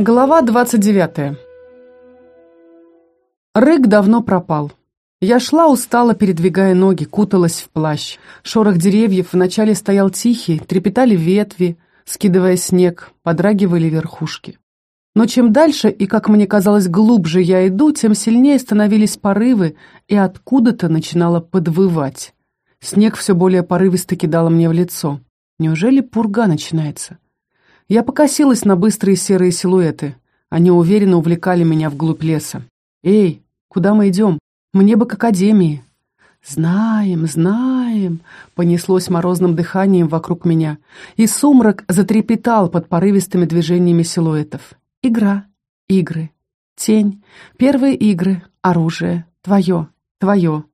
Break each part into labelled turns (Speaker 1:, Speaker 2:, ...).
Speaker 1: Глава 29. Рык давно пропал. Я шла устало, передвигая ноги, куталась в плащ. Шорох деревьев вначале стоял тихий, трепетали ветви, скидывая снег, подрагивали верхушки. Но чем дальше и, как мне казалось, глубже я иду, тем сильнее становились порывы, и откуда-то начинало подвывать. Снег все более порывисто кидало мне в лицо. Неужели пурга начинается? Я покосилась на быстрые серые силуэты. Они уверенно увлекали меня вглубь леса. «Эй, куда мы идем? Мне бы к академии». «Знаем, знаем», — понеслось морозным дыханием вокруг меня, и сумрак затрепетал под порывистыми движениями силуэтов. «Игра, игры, тень, первые игры, оружие, твое, твое».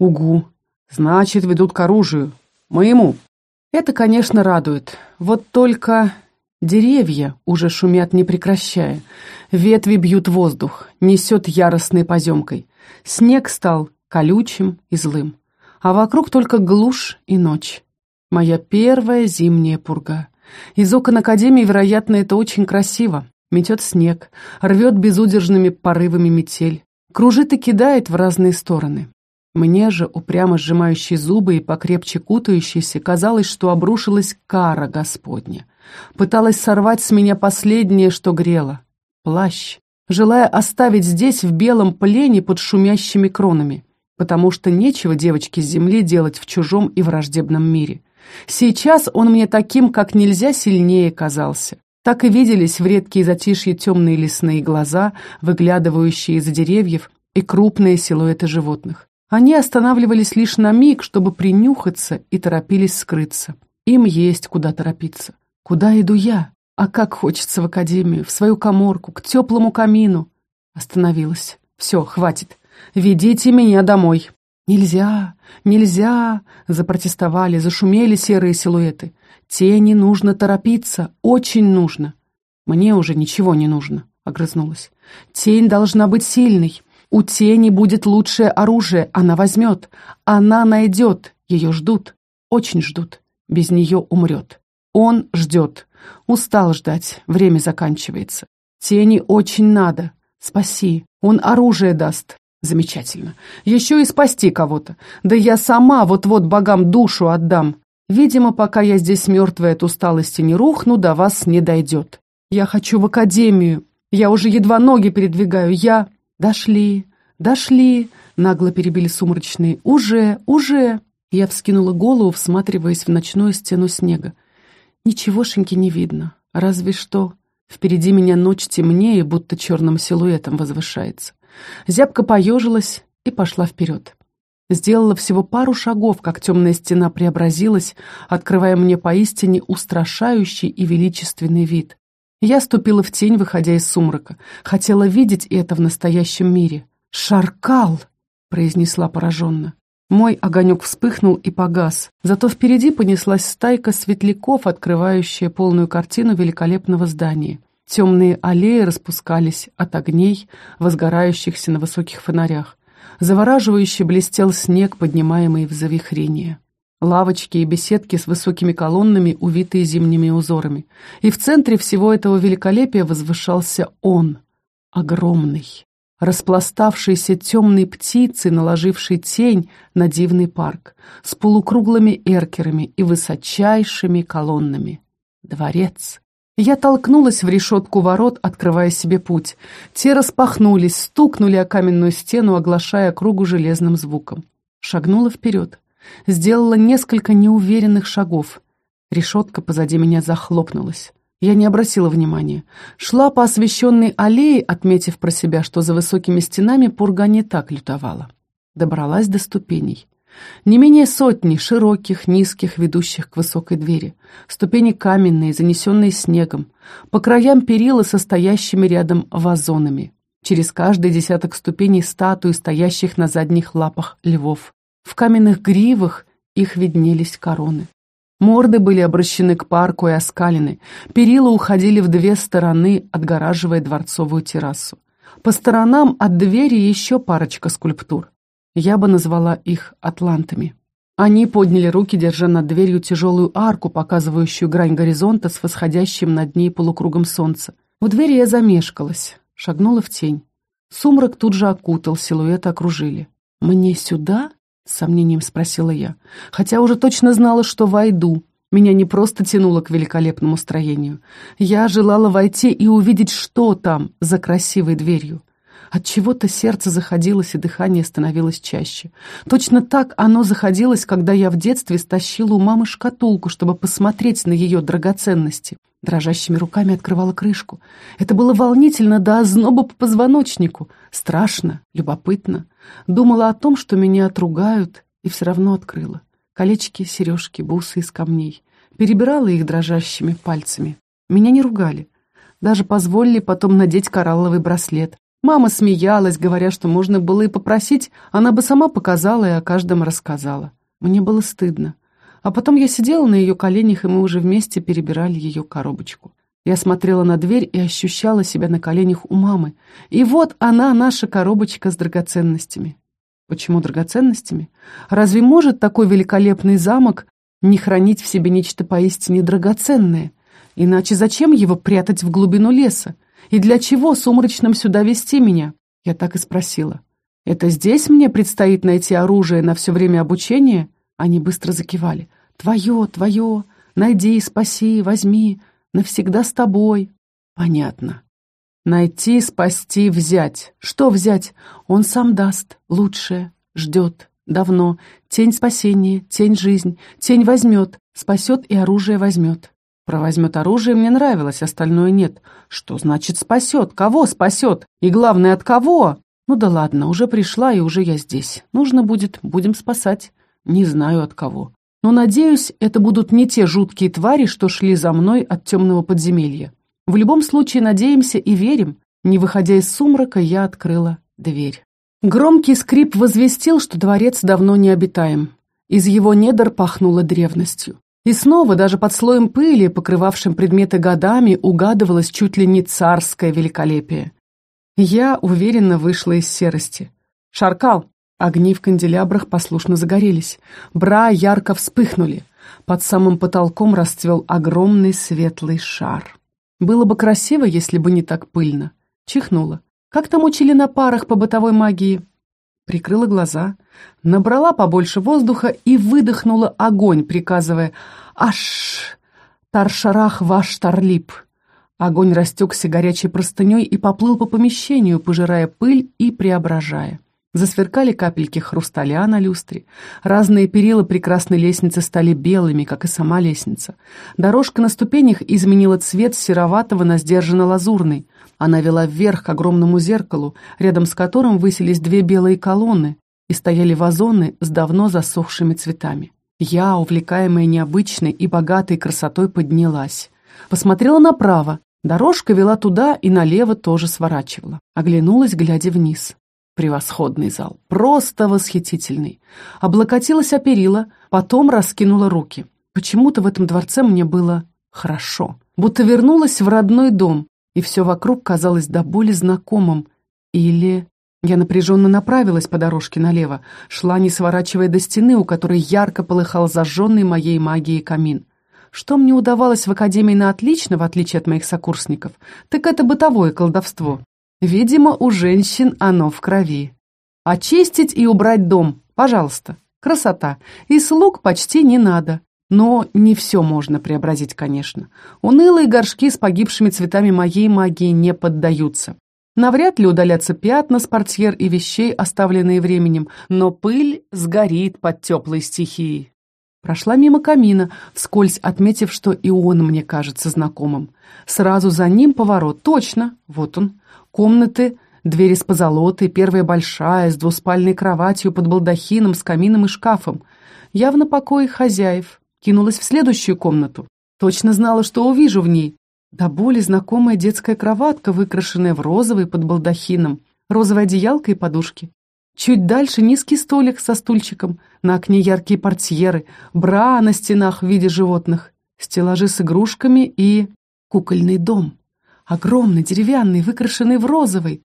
Speaker 1: «Угу, значит, ведут к оружию, моему». Это, конечно, радует. Вот только Деревья уже шумят не прекращая. Ветви бьют воздух, несет яростной поземкой. Снег стал колючим и злым. А вокруг только глушь и ночь. Моя первая зимняя пурга. Из окон Академии, вероятно, это очень красиво. Метет снег, рвет безудержными порывами метель. Кружит и кидает в разные стороны. Мне же, упрямо сжимающей зубы и покрепче кутающейся, казалось, что обрушилась кара Господня. Пыталась сорвать с меня последнее, что грело — плащ, желая оставить здесь, в белом плене под шумящими кронами, потому что нечего девочке с земли делать в чужом и враждебном мире. Сейчас он мне таким, как нельзя сильнее казался. Так и виделись в редкие затишье темные лесные глаза, выглядывающие из-за деревьев, и крупные силуэты животных. Они останавливались лишь на миг, чтобы принюхаться и торопились скрыться. Им есть куда торопиться. Куда иду я? А как хочется в академию, в свою коморку, к теплому камину. Остановилась. Все, хватит. Ведите меня домой. Нельзя, нельзя, запротестовали, зашумели серые силуэты. Тени нужно торопиться, очень нужно. Мне уже ничего не нужно, огрызнулась. Тень должна быть сильной. У тени будет лучшее оружие, она возьмет. Она найдет, ее ждут, очень ждут. Без нее умрет. Он ждет. Устал ждать, время заканчивается. Тени очень надо. Спаси. Он оружие даст. Замечательно. Еще и спасти кого-то. Да я сама вот-вот богам душу отдам. Видимо, пока я здесь мертвая от усталости не рухну, до вас не дойдет. Я хочу в академию. Я уже едва ноги передвигаю. Я... Дошли, дошли, нагло перебили сумрачные. Уже, уже. Я вскинула голову, всматриваясь в ночную стену снега. Ничегошеньки не видно, разве что впереди меня ночь темнее, будто черным силуэтом возвышается. Зябка поежилась и пошла вперед. Сделала всего пару шагов, как темная стена преобразилась, открывая мне поистине устрашающий и величественный вид. Я ступила в тень, выходя из сумрака. Хотела видеть это в настоящем мире. «Шаркал!» — произнесла пораженно. Мой огонек вспыхнул и погас, зато впереди понеслась стайка светляков, открывающая полную картину великолепного здания. Темные аллеи распускались от огней, возгорающихся на высоких фонарях. Завораживающе блестел снег, поднимаемый в завихрение. Лавочки и беседки с высокими колоннами, увитые зимними узорами. И в центре всего этого великолепия возвышался он, огромный распластавшейся темной птицы, наложившей тень на дивный парк, с полукруглыми эркерами и высочайшими колоннами. Дворец. Я толкнулась в решетку ворот, открывая себе путь. Те распахнулись, стукнули о каменную стену, оглашая кругу железным звуком. Шагнула вперед. Сделала несколько неуверенных шагов. Решетка позади меня захлопнулась. Я не обратила внимания. Шла по освещенной аллее, отметив про себя, что за высокими стенами пурга не так лютовала. Добралась до ступеней. Не менее сотни, широких, низких, ведущих к высокой двери. Ступени каменные, занесенные снегом. По краям перила со стоящими рядом вазонами. Через каждый десяток ступеней статуи, стоящих на задних лапах львов. В каменных гривах их виднелись короны. Морды были обращены к парку и оскалены, перила уходили в две стороны, отгораживая дворцовую террасу. По сторонам от двери еще парочка скульптур. Я бы назвала их атлантами. Они подняли руки, держа над дверью тяжелую арку, показывающую грань горизонта с восходящим над ней полукругом солнца. У двери я замешкалась, шагнула в тень. Сумрак тут же окутал, силуэты окружили. «Мне сюда?» — с сомнением спросила я, хотя уже точно знала, что войду. Меня не просто тянуло к великолепному строению. Я желала войти и увидеть, что там за красивой дверью. От чего-то сердце заходилось и дыхание становилось чаще. Точно так оно заходилось, когда я в детстве стащила у мамы шкатулку, чтобы посмотреть на ее драгоценности. Дрожащими руками открывала крышку. Это было волнительно до озноба по позвоночнику. Страшно, любопытно. Думала о том, что меня отругают, и все равно открыла. Колечки, сережки, бусы из камней. Перебирала их дрожащими пальцами. Меня не ругали. Даже позволили потом надеть коралловый браслет. Мама смеялась, говоря, что можно было и попросить, она бы сама показала и о каждом рассказала. Мне было стыдно. А потом я сидела на ее коленях, и мы уже вместе перебирали ее коробочку. Я смотрела на дверь и ощущала себя на коленях у мамы. И вот она, наша коробочка с драгоценностями. Почему драгоценностями? Разве может такой великолепный замок не хранить в себе нечто поистине драгоценное? Иначе зачем его прятать в глубину леса? И для чего сумрачным сюда вести меня? Я так и спросила. Это здесь мне предстоит найти оружие на все время обучения? Они быстро закивали. «Твое, твое, найди, спаси, возьми, навсегда с тобой». «Понятно. Найти, спасти, взять. Что взять? Он сам даст. Лучшее. Ждет. Давно. Тень спасения, тень жизнь. Тень возьмет. Спасет и оружие возьмет. Про возьмет оружие мне нравилось, остальное нет. Что значит спасет? Кого спасет? И главное, от кого? Ну да ладно, уже пришла и уже я здесь. Нужно будет, будем спасать. Не знаю от кого. Но, надеюсь, это будут не те жуткие твари, что шли за мной от темного подземелья. В любом случае надеемся и верим. Не выходя из сумрака, я открыла дверь. Громкий скрип возвестил, что дворец давно не обитаем. Из его недр пахнуло древностью. И снова, даже под слоем пыли, покрывавшим предметы годами, угадывалось чуть ли не царское великолепие. Я уверенно вышла из серости. «Шаркал!» Огни в канделябрах послушно загорелись. Бра ярко вспыхнули. Под самым потолком расцвел огромный светлый шар. Было бы красиво, если бы не так пыльно. Чихнула. Как там учили на парах по бытовой магии? Прикрыла глаза, набрала побольше воздуха и выдохнула огонь, приказывая «Аш! Таршарах ваш тарлип!» Огонь растекся горячей простыней и поплыл по помещению, пожирая пыль и преображая. Засверкали капельки хрусталя на люстре. Разные перила прекрасной лестницы стали белыми, как и сама лестница. Дорожка на ступенях изменила цвет с сероватого на сдержанно-лазурный. Она вела вверх к огромному зеркалу, рядом с которым высились две белые колонны и стояли вазоны с давно засохшими цветами. Я, увлекаемая необычной и богатой красотой, поднялась. Посмотрела направо. Дорожка вела туда и налево тоже сворачивала. Оглянулась, глядя вниз. Превосходный зал, просто восхитительный. Облокотилась о перила, потом раскинула руки. Почему-то в этом дворце мне было хорошо. Будто вернулась в родной дом, и все вокруг казалось до боли знакомым. Или... Я напряженно направилась по дорожке налево, шла, не сворачивая до стены, у которой ярко полыхал зажженный моей магией камин. Что мне удавалось в Академии на отлично, в отличие от моих сокурсников, так это бытовое колдовство. Видимо, у женщин оно в крови. Очистить и убрать дом, пожалуйста. Красота. И слуг почти не надо. Но не все можно преобразить, конечно. Унылые горшки с погибшими цветами моей магии не поддаются. Навряд ли удалятся пятна с портьер и вещей, оставленные временем, но пыль сгорит под теплой стихией. Прошла мимо камина, вскользь отметив, что и он мне кажется знакомым. Сразу за ним поворот. Точно, вот он. Комнаты, двери с позолотой, первая большая, с двуспальной кроватью под балдахином, с камином и шкафом. Явно покой хозяев. Кинулась в следующую комнату. Точно знала, что увижу в ней. До боли знакомая детская кроватка, выкрашенная в розовый под балдахином, розовая одеялка и подушки. Чуть дальше низкий столик со стульчиком, на окне яркие портьеры, бра на стенах в виде животных, стеллажи с игрушками и кукольный дом. Огромный, деревянный, выкрашенный в розовый.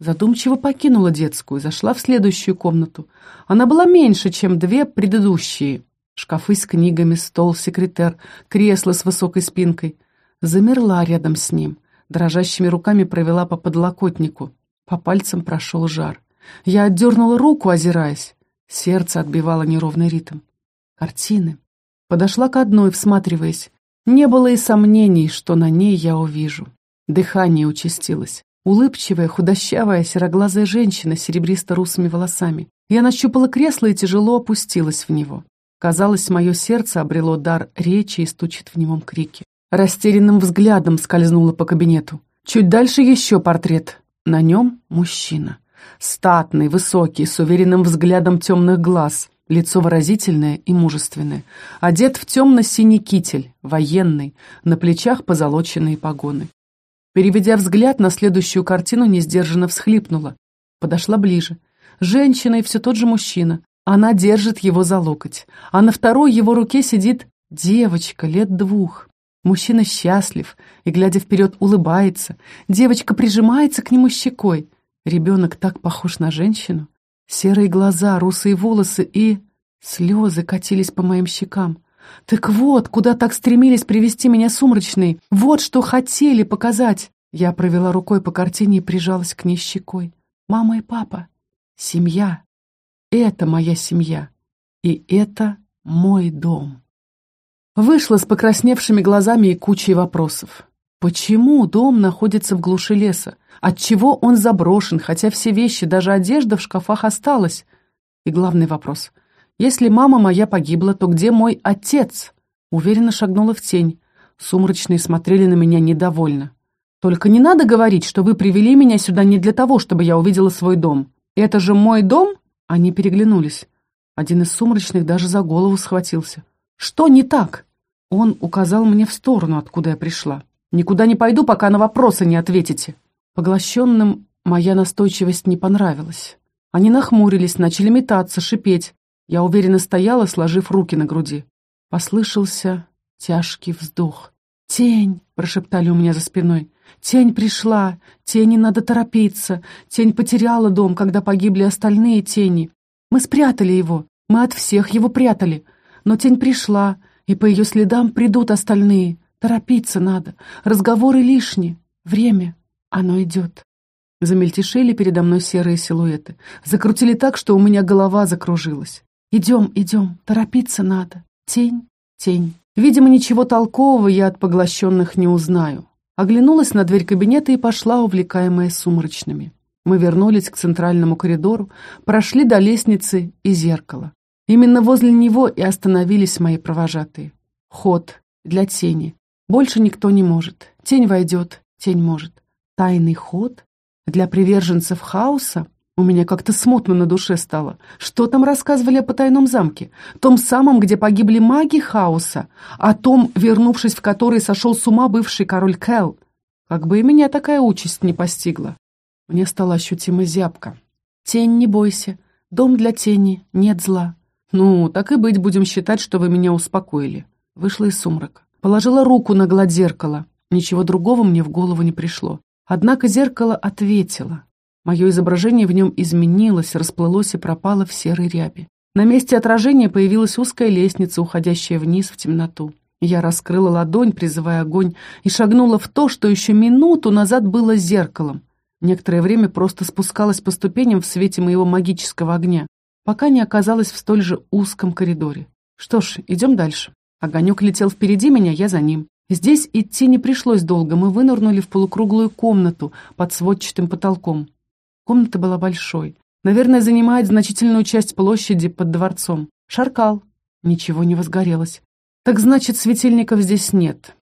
Speaker 1: Задумчиво покинула детскую, зашла в следующую комнату. Она была меньше, чем две предыдущие. Шкафы с книгами, стол, секретер, кресло с высокой спинкой. Замерла рядом с ним. Дрожащими руками провела по подлокотнику. По пальцам прошел жар. Я отдернула руку, озираясь. Сердце отбивало неровный ритм. Картины. Подошла к одной, всматриваясь. Не было и сомнений, что на ней я увижу. Дыхание участилось. Улыбчивая, худощавая, сероглазая женщина с серебристо-русыми волосами. Я нащупала кресло и тяжело опустилась в него. Казалось, мое сердце обрело дар речи и стучит в немом крике. Растерянным взглядом скользнула по кабинету. Чуть дальше еще портрет. На нем мужчина. Статный, высокий, с уверенным взглядом темных глаз. Лицо выразительное и мужественное. Одет в темно-синий китель, военный, на плечах позолоченные погоны. Переведя взгляд на следующую картину, несдержанно всхлипнула. Подошла ближе. Женщина и все тот же мужчина. Она держит его за локоть. А на второй его руке сидит девочка лет двух. Мужчина счастлив и, глядя вперед, улыбается. Девочка прижимается к нему щекой. Ребенок так похож на женщину. Серые глаза, русые волосы и... Слезы катились по моим щекам. Так вот, куда так стремились привести меня сумрачные. Вот что хотели показать. Я провела рукой по картине и прижалась к ней щекой. Мама и папа. Семья. Это моя семья. И это мой дом. Вышла с покрасневшими глазами и кучей вопросов. Почему дом находится в глуши леса? Отчего он заброшен, хотя все вещи, даже одежда в шкафах осталась? И главный вопрос. Если мама моя погибла, то где мой отец? Уверенно шагнула в тень. Сумрачные смотрели на меня недовольно. «Только не надо говорить, что вы привели меня сюда не для того, чтобы я увидела свой дом. Это же мой дом?» Они переглянулись. Один из сумрачных даже за голову схватился. «Что не так?» Он указал мне в сторону, откуда я пришла. «Никуда не пойду, пока на вопросы не ответите». Поглощенным моя настойчивость не понравилась. Они нахмурились, начали метаться, шипеть. Я уверенно стояла, сложив руки на груди. Послышался тяжкий вздох. «Тень!» — прошептали у меня за спиной. «Тень пришла! Тени надо торопиться! Тень потеряла дом, когда погибли остальные тени. Мы спрятали его, мы от всех его прятали. Но тень пришла, и по ее следам придут остальные. Торопиться надо. Разговоры лишние. Время. Оно идет. Замельтешили передо мной серые силуэты. Закрутили так, что у меня голова закружилась. Идем, идем. Торопиться надо. Тень, тень. Видимо, ничего толкового я от поглощенных не узнаю. Оглянулась на дверь кабинета и пошла, увлекаемая сумрачными. Мы вернулись к центральному коридору, прошли до лестницы и зеркала. Именно возле него и остановились мои провожатые. Ход для тени. Больше никто не может. Тень войдет, тень может. Тайный ход для приверженцев хаоса? У меня как-то смутно на душе стало. Что там рассказывали о потайном замке? Том самом, где погибли маги хаоса, о том, вернувшись в который сошел с ума бывший король Кэл. Как бы и меня такая участь не постигла. Мне стало ощутимо зябко. Тень, не бойся. Дом для тени, нет зла. «Ну, так и быть, будем считать, что вы меня успокоили». Вышла из сумрака. Положила руку на гладь зеркала. Ничего другого мне в голову не пришло. Однако зеркало ответило. Мое изображение в нем изменилось, расплылось и пропало в серой ряби. На месте отражения появилась узкая лестница, уходящая вниз в темноту. Я раскрыла ладонь, призывая огонь, и шагнула в то, что еще минуту назад было зеркалом. Некоторое время просто спускалась по ступеням в свете моего магического огня пока не оказалась в столь же узком коридоре. Что ж, идем дальше. Огонек летел впереди меня, я за ним. Здесь идти не пришлось долго, мы вынырнули в полукруглую комнату под сводчатым потолком. Комната была большой. Наверное, занимает значительную часть площади под дворцом. Шаркал. Ничего не возгорелось. Так значит, светильников здесь нет.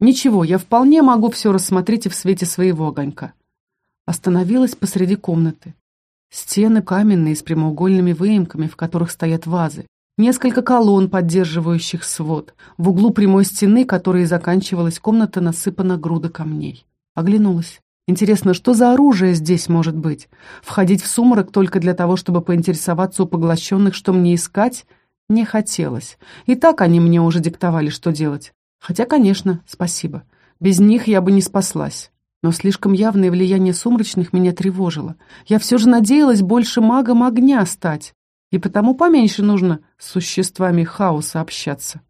Speaker 1: Ничего, я вполне могу все рассмотреть и в свете своего огонька. Остановилась посреди комнаты. Стены каменные с прямоугольными выемками, в которых стоят вазы. Несколько колонн, поддерживающих свод. В углу прямой стены, которой заканчивалась комната, насыпана груда камней. Оглянулась. Интересно, что за оружие здесь может быть? Входить в сумрак только для того, чтобы поинтересоваться у поглощенных, что мне искать, не хотелось. И так они мне уже диктовали, что делать. Хотя, конечно, спасибо. Без них я бы не спаслась. Но слишком явное влияние сумрачных меня тревожило. Я все же надеялась больше магом огня стать, и потому поменьше нужно с существами хаоса общаться.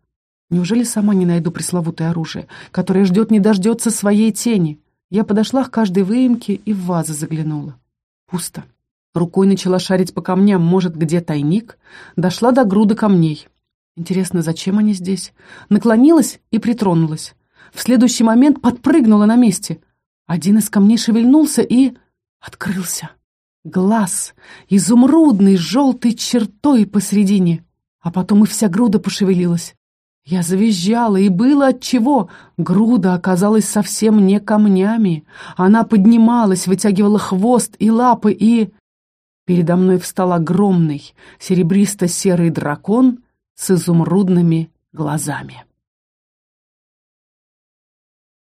Speaker 1: Неужели сама не найду пресловутое оружие, которое ждет не дождется своей тени? Я подошла к каждой выемке и в вазы заглянула. Пусто. Рукой начала шарить по камням, может, где тайник. Дошла до груды камней. Интересно, зачем они здесь? Наклонилась и притронулась. В следующий момент подпрыгнула на месте. Один из камней шевельнулся и... открылся. Глаз, изумрудный, с желтой чертой посредине. А потом и вся груда пошевелилась. Я завизжала, и было отчего. Груда оказалась совсем не камнями. Она поднималась, вытягивала хвост и лапы, и... Передо мной встал огромный, серебристо-серый дракон с изумрудными глазами.